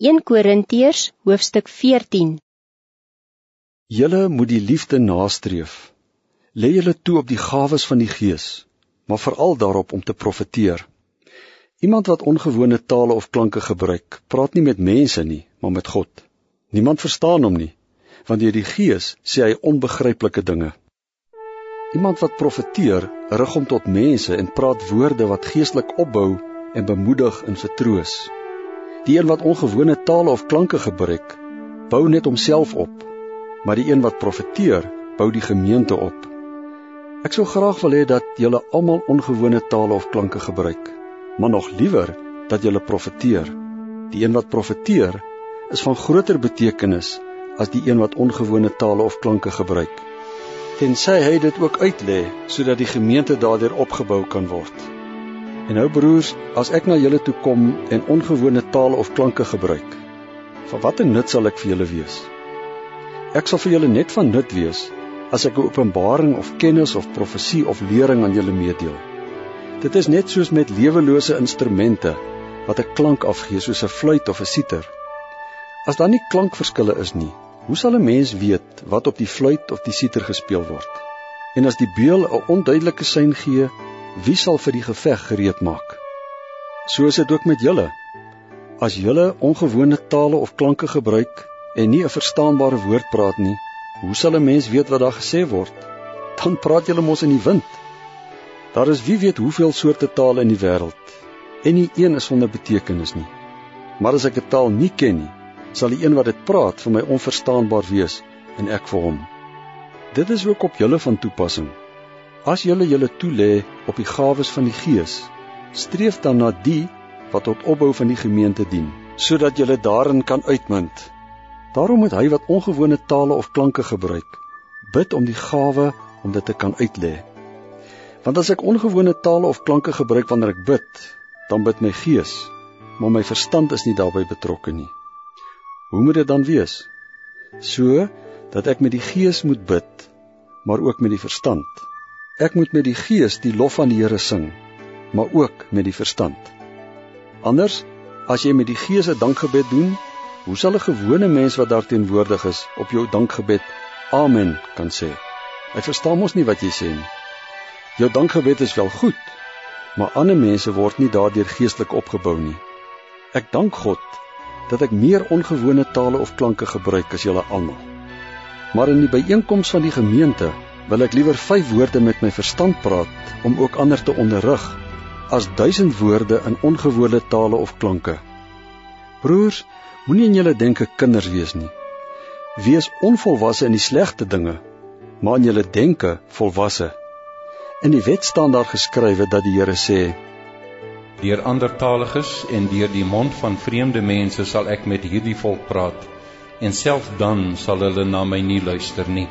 1 Korintiërs hoofstuk 14 Julle moet die liefde nastreef. Lê julle toe op die gawes van die Gees, maar veral daarop om te profeteer. Iemand wat ongewone tale of klanke gebruik, praat nie met mense nie, maar met God. Niemand verstaan hom nie, want deur die Gees sê hy onbegryplike dinge. Iemand wat profeteer, rig hom tot mense en praat woorde wat geestelik opbou en bemoedig en vertroos. Die een wat ongewone tale of klanke gebruik, bou net homself op, maar die een wat profeteer, bou die gemeente op. Ek sou graag wil hê dat julle almal ongewone tale of klanke gebruik, maar nog liewer dat julle profeteer. Die een wat profeteer, is van groter betekenis as die een wat ongewone tale of klanke gebruik. Tensy hy dit ook uitlê sodat die gemeente daardeur opgebou kan word. En nou broers, as ek na julle toe kom en ongewone taal of klanke gebruik, van watter nut sal ek vir julle wees? Ek sal vir julle net van nut wees as ek 'n openbaring of kennis of profesie of lering aan julle meedeel. Dit is net soos met lewelose instrumente wat 'n klank afgee soos 'n fluit of 'n siter. As daar nie klankverskille is nie, hoe sal 'n mens weet wat op die fluit of die siter gespeel word? En as die beul 'n onduidelike sein gee, wie sal vir die geveg gereed maak? So is dit ook met julle. As julle ongewone tale of klanke gebruik en nie 'n verstaanbare woord praat nie, hoe sal 'n mens weet wat daar gesê word? Dan praat julle mos in die wind. Daar is wie weet hoeveel soorte tale in die wêreld en nie een is sonder betekenis nie. Maar as ek 'n taal nie ken nie, sal die een wat dit praat vir my onverstaanbaar wees en ek vir hom. Dit is ook op julle van toepassing. As julle julle toelê op die gawes van die Gees, streef dan na die wat tot opbou van die gemeente dien, sodat julle daarin kan uitmunt. Daarom moet hy wat ongewone tale of klanke gebruik, bid om die gawe om dit te kan uitlê. Want as ek ongewone tale of klanke gebruik wanneer ek bid, dan bid my gees, maar my verstand is nie daarbey betrokke nie. Hoe moet dit dan wees? So dat ek met die gees moet bid, maar ook met die verstand. Ek moet met die gees die lof van die Here sing, maar ook met die verstand. Anders, as jy met die gees 'n dankgebed doen, hoe sal 'n gewone mens wat daar teenwoordig is op jou dankgebed amen kan sê? Hy verstaan mos nie wat jy sê nie. Jou dankgebed is wel goed, maar ander mense word nie daardeur geestelik opgebou nie. Ek dank God dat ek meer ongewone tale of klanke gebruik as julle almal. Maar in die byeenkoms van die gemeente wil ek liewer 5 woorde met my verstand praat om ook ander te onderrig as 1000 woorde in ongewone tale of klanke. Broers, moenie in julle denke kinders wees nie. Wees onvolwasse in die slegte dinge, maar in julle denke volwasse. In die wet staan daar geskrywe dat die Here sê: Deur ander taliges en deur die mond van vreemde mense sal ek met hierdie volk praat, en selfs dan sal hulle na my nie luister nie.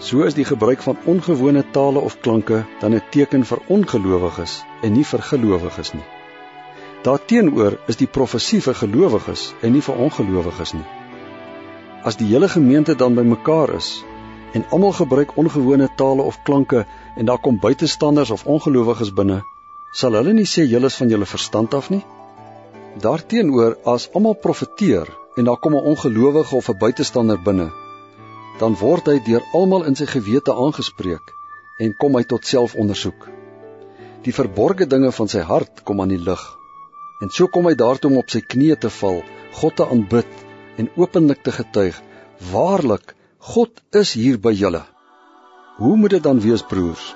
So is die gebruik van ongewone tale of klanke dan 'n teken vir ongelowiges en nie vir gelowiges nie. Daarteenoor is die profesie vir gelowiges en nie vir ongelowiges nie. As die hele gemeente dan bymekaar is en almal gebruik ongewone tale of klanke en daar kom buitestanders of ongelowiges binne, sal hulle nie sê julle is van julle verstand af nie? Daarteenoor as almal profeteer en daar kom 'n ongelowige of 'n buitestander binne, dan word hy deur almal in sy gewete aangespreek en kom hy tot selfondersoek. Die verborgde dinge van sy hart kom aan die lig. En so kom hy daartoe om op sy knieë te val, God te aanbid en openlik te getuig: "Waarlik, God is hier by julle." Hoe moet dit dan wees, broers?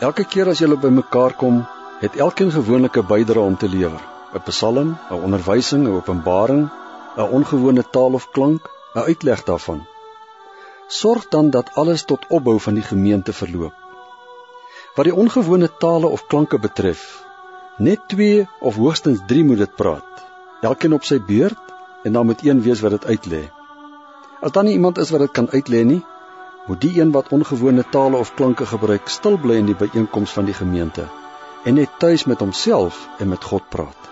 Elke keer as julle bymekaar kom, het elkeen gewoonlik 'n bydrae om te lewer: 'n Psalm, 'n onderwysing, 'n openbaring, 'n ongewone taal of klank, 'n uitleg daarvan sorg dan dat alles tot opbou van die gemeente verloop. Wat die ongewone tale of klanke betref, net 2 of hoogstens 3 moet dit praat. Elkeen op sy beurt en dan moet een wees wat dit uitlê. As dan nie iemand is wat dit kan uitlê nie, moet die een wat ongewone tale of klanke gebruik stil bly in die byeenkoms van die gemeente en net tuis met homself en met God praat.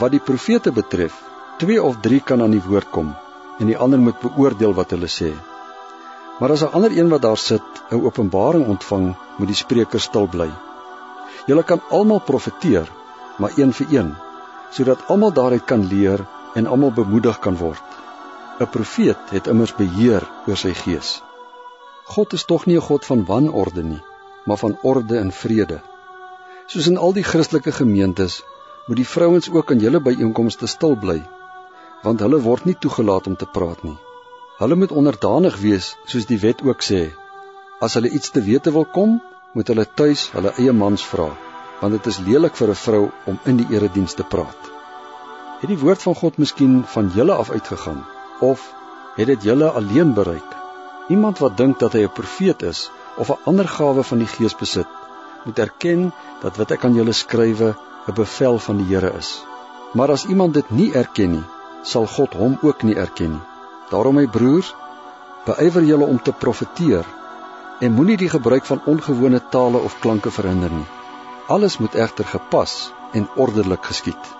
Wat die profete betref, 2 of 3 kan aan die woord kom en die ander moet beoordeel wat hulle sê. Maar as 'n ander een wat daar sit 'n openbaring ontvang, moet die spreker stil bly. Julle kan almal profeteer, maar een vir een. sodat almal daaruit kan leer en almal bemoedig kan word. 'n Profeet het immers beheer oor sy gees. God is tog nie 'n God van wanorde nie, maar van orde en vrede. Soos in al die Christelike gemeentes moet die vrouens ook aan julle byeenkomste stil bly, want hulle word nie toegelaat om te praat nie. Hulle moet onderdanig wees, soos die wet ook sê. As hulle iets te wete wil kom, moet hulle tuis hulle eie mans vra want dit is lelik vir 'n vrou om in die erediens te praat. Het die woord van God miskien van julle af uitgegaan of het dit julle alleen bereik? Iemand wat dink dat hy 'n profeet is of 'n ander gawe van die Gees besit, moet erken dat wat ek aan julle skrywe 'n bevel van die Here is. Maar as iemand dit nie erken nie, sal God hom ook nie erken nie. Daarom my broers, beywer julle om te profeteer en moenie die gebruik van ongewone tale of klanke verhinder nie. Alles moet egter gepas en ordelik geskied.